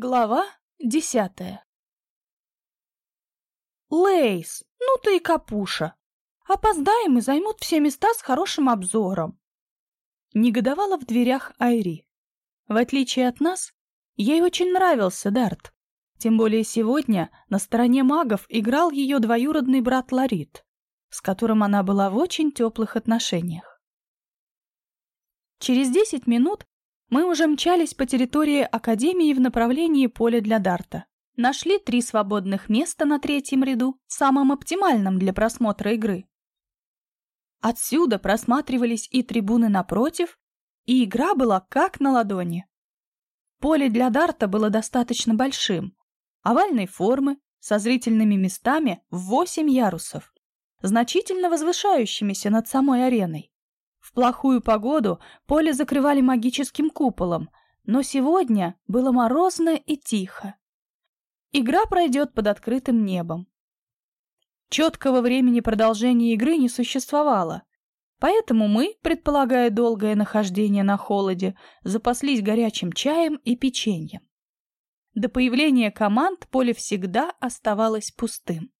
Глава десятая Лейс, ну ты и капуша. Опоздаем и займут все места с хорошим обзором. Негодовала в дверях Айри. В отличие от нас, ей очень нравился Дарт. Тем более сегодня на стороне магов играл ее двоюродный брат Ларит, с которым она была в очень теплых отношениях. Через десять минут мы уже мчались по территории Академии в направлении поля для дарта. Нашли три свободных места на третьем ряду, самым оптимальным для просмотра игры. Отсюда просматривались и трибуны напротив, и игра была как на ладони. Поле для дарта было достаточно большим, овальной формы, со зрительными местами в восемь ярусов, значительно возвышающимися над самой ареной. В плохую погоду поле закрывали магическим куполом, но сегодня было морозно и тихо. Игра пройдет под открытым небом. Четкого времени продолжения игры не существовало, поэтому мы, предполагая долгое нахождение на холоде, запаслись горячим чаем и печеньем. До появления команд поле всегда оставалось пустым.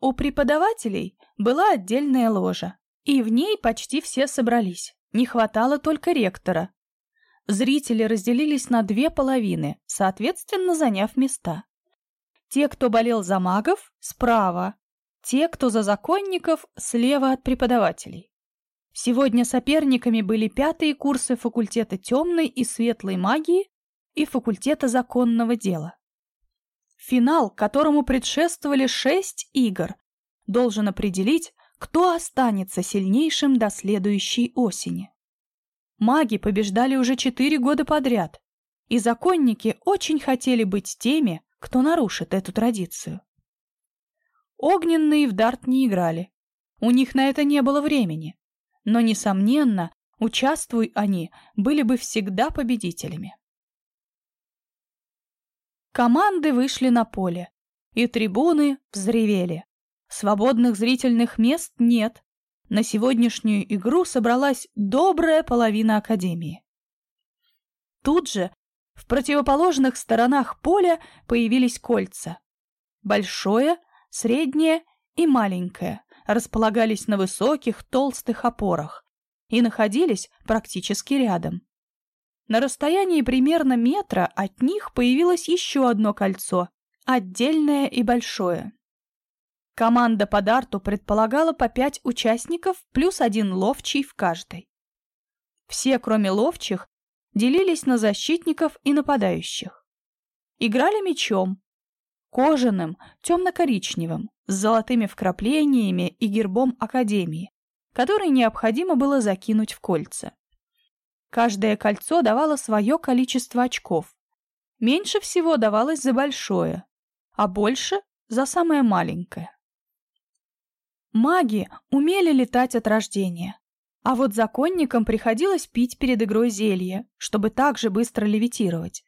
У преподавателей была отдельная ложа, и в ней почти все собрались. Не хватало только ректора. Зрители разделились на две половины, соответственно, заняв места. Те, кто болел за магов, справа. Те, кто за законников, слева от преподавателей. Сегодня соперниками были пятые курсы факультета темной и светлой магии и факультета законного дела. Финал, которому предшествовали шесть игр, должен определить, кто останется сильнейшим до следующей осени. Маги побеждали уже четыре года подряд, и законники очень хотели быть теми, кто нарушит эту традицию. Огненные в дарт не играли, у них на это не было времени, но, несомненно, участвуй они, были бы всегда победителями. Команды вышли на поле, и трибуны взревели. Свободных зрительных мест нет. На сегодняшнюю игру собралась добрая половина Академии. Тут же, в противоположных сторонах поля появились кольца. Большое, среднее и маленькое располагались на высоких толстых опорах и находились практически рядом. На расстоянии примерно метра от них появилось еще одно кольцо, отдельное и большое. Команда по дарту предполагала по пять участников плюс один ловчий в каждой. Все, кроме ловчих, делились на защитников и нападающих. Играли мечом, кожаным, темно-коричневым, с золотыми вкраплениями и гербом Академии, который необходимо было закинуть в кольца. Каждое кольцо давало свое количество очков. Меньше всего давалось за большое, а больше — за самое маленькое. Маги умели летать от рождения. А вот законникам приходилось пить перед игрой зелье, чтобы также быстро левитировать.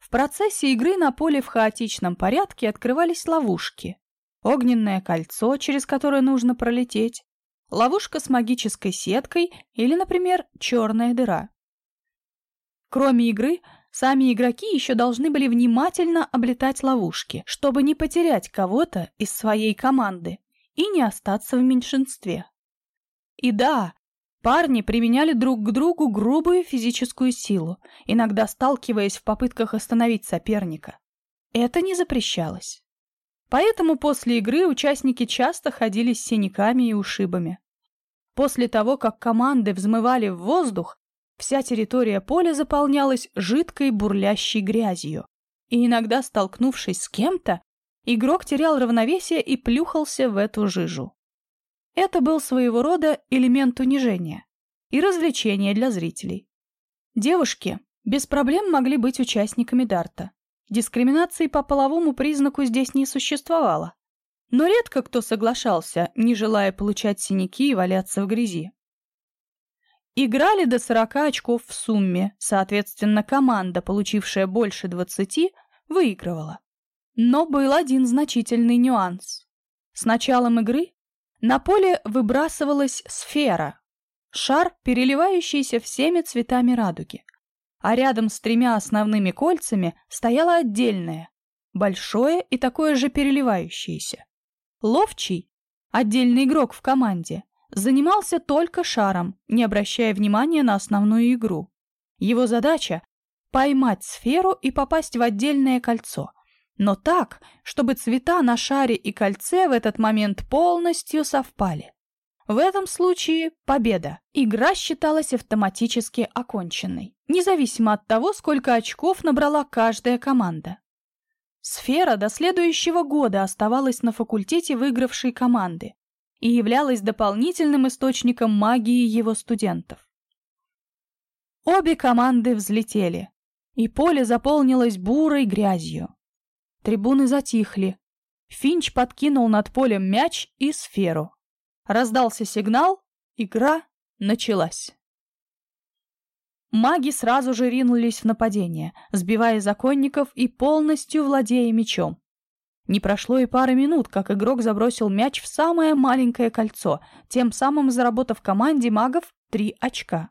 В процессе игры на поле в хаотичном порядке открывались ловушки. Огненное кольцо, через которое нужно пролететь, ловушка с магической сеткой или, например, черная дыра. Кроме игры, сами игроки еще должны были внимательно облетать ловушки, чтобы не потерять кого-то из своей команды и не остаться в меньшинстве. И да, парни применяли друг к другу грубую физическую силу, иногда сталкиваясь в попытках остановить соперника. Это не запрещалось. Поэтому после игры участники часто ходили с синяками и ушибами. После того, как команды взмывали в воздух, вся территория поля заполнялась жидкой бурлящей грязью, и иногда, столкнувшись с кем-то, игрок терял равновесие и плюхался в эту жижу. Это был своего рода элемент унижения и развлечения для зрителей. Девушки без проблем могли быть участниками дарта. Дискриминации по половому признаку здесь не существовало. Но редко кто соглашался, не желая получать синяки и валяться в грязи. Играли до 40 очков в сумме, соответственно, команда, получившая больше 20, выигрывала. Но был один значительный нюанс. С началом игры на поле выбрасывалась сфера, шар, переливающийся всеми цветами радуги. а рядом с тремя основными кольцами стояло отдельное, большое и такое же переливающееся. Ловчий, отдельный игрок в команде, занимался только шаром, не обращая внимания на основную игру. Его задача — поймать сферу и попасть в отдельное кольцо, но так, чтобы цвета на шаре и кольце в этот момент полностью совпали. В этом случае победа. Игра считалась автоматически оконченной, независимо от того, сколько очков набрала каждая команда. Сфера до следующего года оставалась на факультете выигравшей команды и являлась дополнительным источником магии его студентов. Обе команды взлетели, и поле заполнилось бурой грязью. Трибуны затихли. Финч подкинул над полем мяч и сферу. Раздался сигнал, игра началась. Маги сразу же ринулись в нападение, сбивая законников и полностью владея мечом. Не прошло и пары минут, как игрок забросил мяч в самое маленькое кольцо, тем самым заработав команде магов три очка.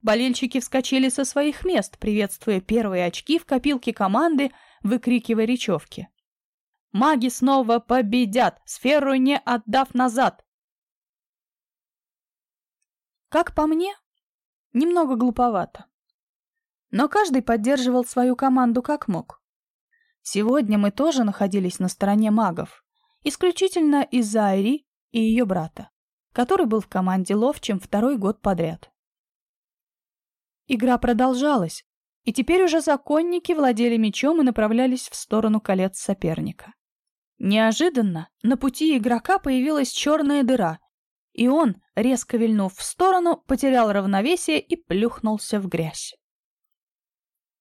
Болельщики вскочили со своих мест, приветствуя первые очки в копилке команды, выкрикивая речевки. «Маги снова победят, сферу не отдав назад!» Как по мне, немного глуповато. Но каждый поддерживал свою команду как мог. Сегодня мы тоже находились на стороне магов, исключительно из-за Айри и ее брата, который был в команде ловчим второй год подряд. Игра продолжалась, и теперь уже законники владели мечом и направлялись в сторону колец соперника. Неожиданно на пути игрока появилась черная дыра, и он, резко вильнув в сторону, потерял равновесие и плюхнулся в грязь.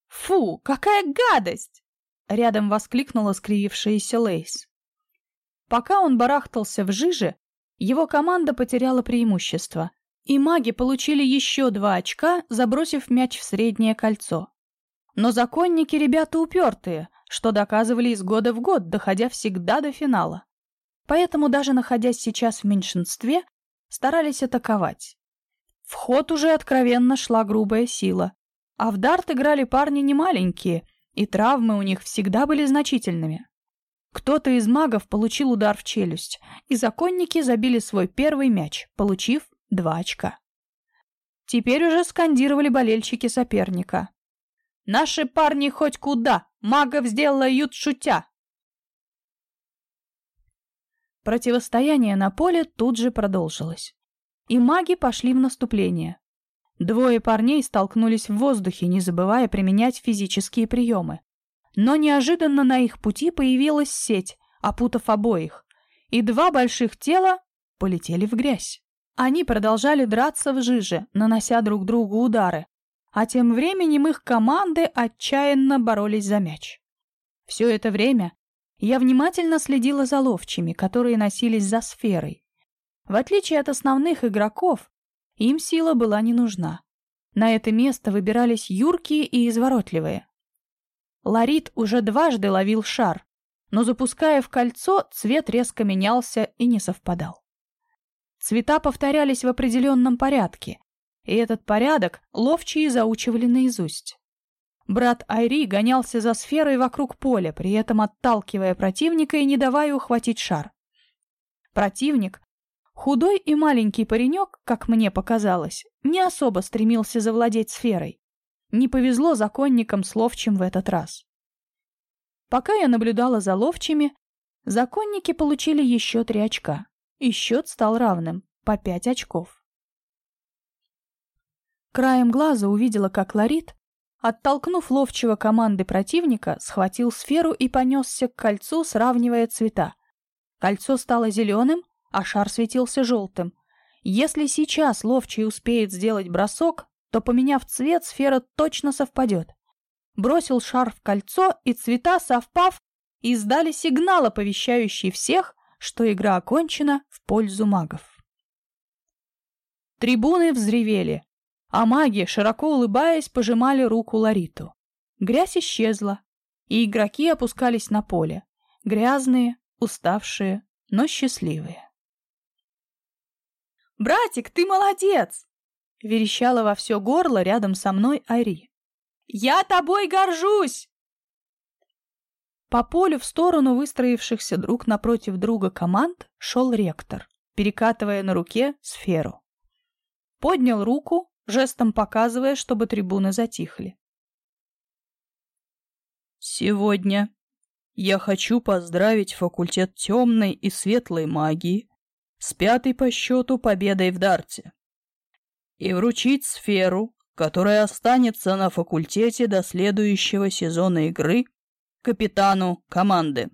«Фу, какая гадость!» — рядом воскликнула скривившаяся Лейс. Пока он барахтался в жиже, его команда потеряла преимущество, и маги получили еще два очка, забросив мяч в среднее кольцо. Но законники ребята упертые, что доказывали из года в год, доходя всегда до финала. Поэтому даже находясь сейчас в меньшинстве, старались атаковать. В ход уже откровенно шла грубая сила. А в дарт играли парни немаленькие, и травмы у них всегда были значительными. Кто-то из магов получил удар в челюсть, и законники забили свой первый мяч, получив два очка. Теперь уже скандировали болельщики соперника. «Наши парни хоть куда! Магов сделают шутя!» Противостояние на поле тут же продолжилось. И маги пошли в наступление. Двое парней столкнулись в воздухе, не забывая применять физические приемы. Но неожиданно на их пути появилась сеть, опутав обоих, и два больших тела полетели в грязь. Они продолжали драться в жиже, нанося друг другу удары, а тем временем их команды отчаянно боролись за мяч. Все это время я внимательно следила за ловчими, которые носились за сферой. В отличие от основных игроков, им сила была не нужна. На это место выбирались юркие и изворотливые. Ларит уже дважды ловил шар, но запуская в кольцо, цвет резко менялся и не совпадал. Цвета повторялись в определенном порядке, и этот порядок ловчие заучивали наизусть. Брат Айри гонялся за сферой вокруг поля, при этом отталкивая противника и не давая ухватить шар. Противник, худой и маленький паренек, как мне показалось, не особо стремился завладеть сферой. Не повезло законникам с ловчим в этот раз. Пока я наблюдала за ловчими, законники получили еще три очка, и счет стал равным, по пять очков. Краем глаза увидела, как Ларит Оттолкнув ловчего команды противника, схватил сферу и понесся к кольцу, сравнивая цвета. Кольцо стало зеленым, а шар светился желтым. Если сейчас ловчий успеет сделать бросок, то, поменяв цвет, сфера точно совпадет. Бросил шар в кольцо, и цвета, совпав, издали сигнал, оповещающий всех, что игра окончена в пользу магов. Трибуны взревели а маги, широко улыбаясь, пожимали руку Лариту. Грязь исчезла, и игроки опускались на поле, грязные, уставшие, но счастливые. «Братик, ты молодец!» — верещала во все горло рядом со мной Ари. Я тобой горжусь!» По полю в сторону выстроившихся друг напротив друга команд шел ректор, перекатывая на руке сферу. Поднял руку, жестом показывая, чтобы трибуны затихли. «Сегодня я хочу поздравить факультет темной и светлой магии с пятой по счету победой в дарте и вручить сферу, которая останется на факультете до следующего сезона игры капитану команды.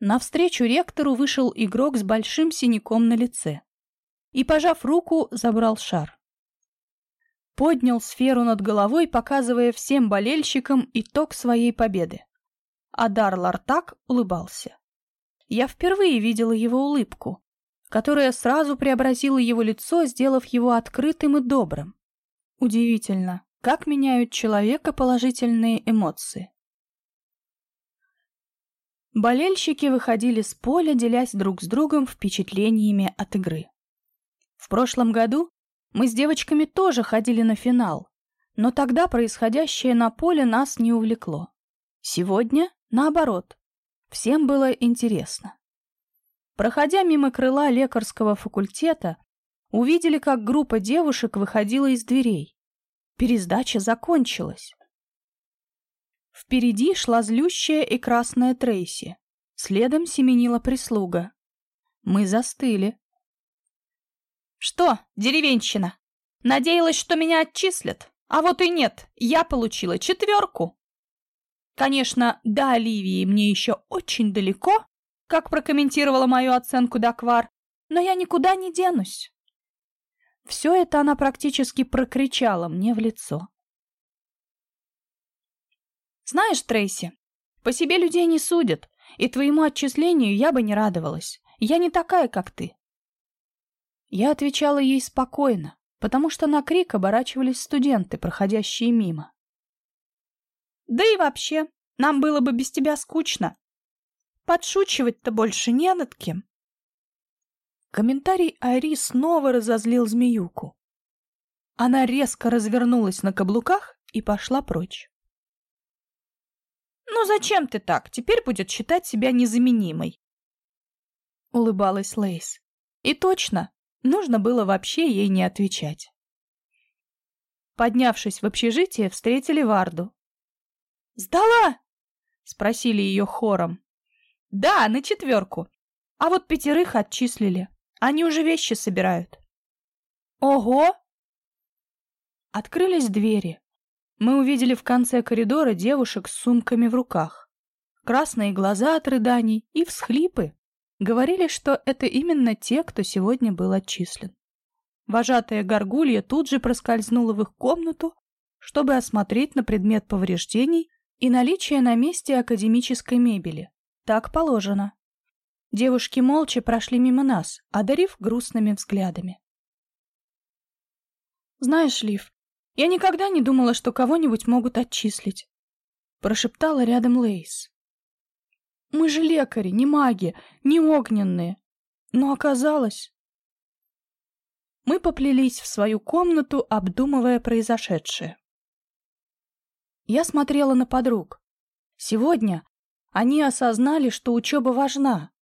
Навстречу ректору вышел игрок с большим синяком на лице и, пожав руку, забрал шар. Поднял сферу над головой, показывая всем болельщикам итог своей победы. Адар Лартак улыбался. Я впервые видела его улыбку, которая сразу преобразила его лицо, сделав его открытым и добрым. Удивительно, как меняют человека положительные эмоции. Болельщики выходили с поля, делясь друг с другом впечатлениями от игры. В прошлом году мы с девочками тоже ходили на финал, но тогда происходящее на поле нас не увлекло. Сегодня, наоборот, всем было интересно. Проходя мимо крыла лекарского факультета, увидели, как группа девушек выходила из дверей. Пересдача закончилась. Впереди шла злющая и красная Трейси. Следом семенила прислуга. Мы застыли. «Что, деревенщина? Надеялась, что меня отчислят? А вот и нет, я получила четверку!» Конечно, до Оливии мне еще очень далеко, как прокомментировала мою оценку Даквар, но я никуда не денусь. Все это она практически прокричала мне в лицо. Знаешь, Трейси, по себе людей не судят, и твоему отчислению я бы не радовалась. Я не такая, как ты. Я отвечала ей спокойно, потому что на крик оборачивались студенты, проходящие мимо. Да и вообще, нам было бы без тебя скучно, Подшучивать-то больше не над кем. Комментарий Айри снова разозлил змеюку. Она резко развернулась на каблуках и пошла прочь. «Ну зачем ты так? Теперь будет считать себя незаменимой!» Улыбалась Лейс. И точно, нужно было вообще ей не отвечать. Поднявшись в общежитие, встретили Варду. «Сдала?» — спросили ее хором. Да, на четверку. А вот пятерых отчислили. Они уже вещи собирают. Ого! Открылись двери. Мы увидели в конце коридора девушек с сумками в руках. Красные глаза от рыданий и всхлипы. Говорили, что это именно те, кто сегодня был отчислен. Вожатая горгулья тут же проскользнула в их комнату, чтобы осмотреть на предмет повреждений и наличие на месте академической мебели. Так положено. Девушки молча прошли мимо нас, одарив грустными взглядами. «Знаешь, Лив, я никогда не думала, что кого-нибудь могут отчислить», — прошептала рядом Лейс. «Мы же лекари, не маги, не огненные. Но оказалось...» Мы поплелись в свою комнату, обдумывая произошедшее. Я смотрела на подруг. Сегодня они осознали, что учеба важна.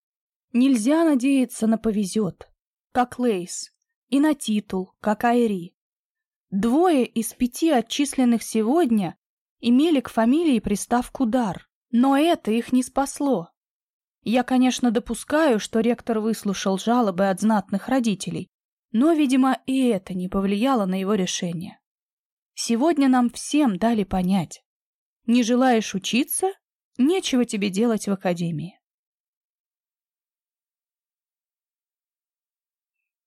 Нельзя надеяться на повезет, как Лейс, и на титул, как Айри. Двое из пяти отчисленных сегодня имели к фамилии приставку «дар», но это их не спасло. Я, конечно, допускаю, что ректор выслушал жалобы от знатных родителей, но, видимо, и это не повлияло на его решение. Сегодня нам всем дали понять. Не желаешь учиться Нечего тебе делать в академии.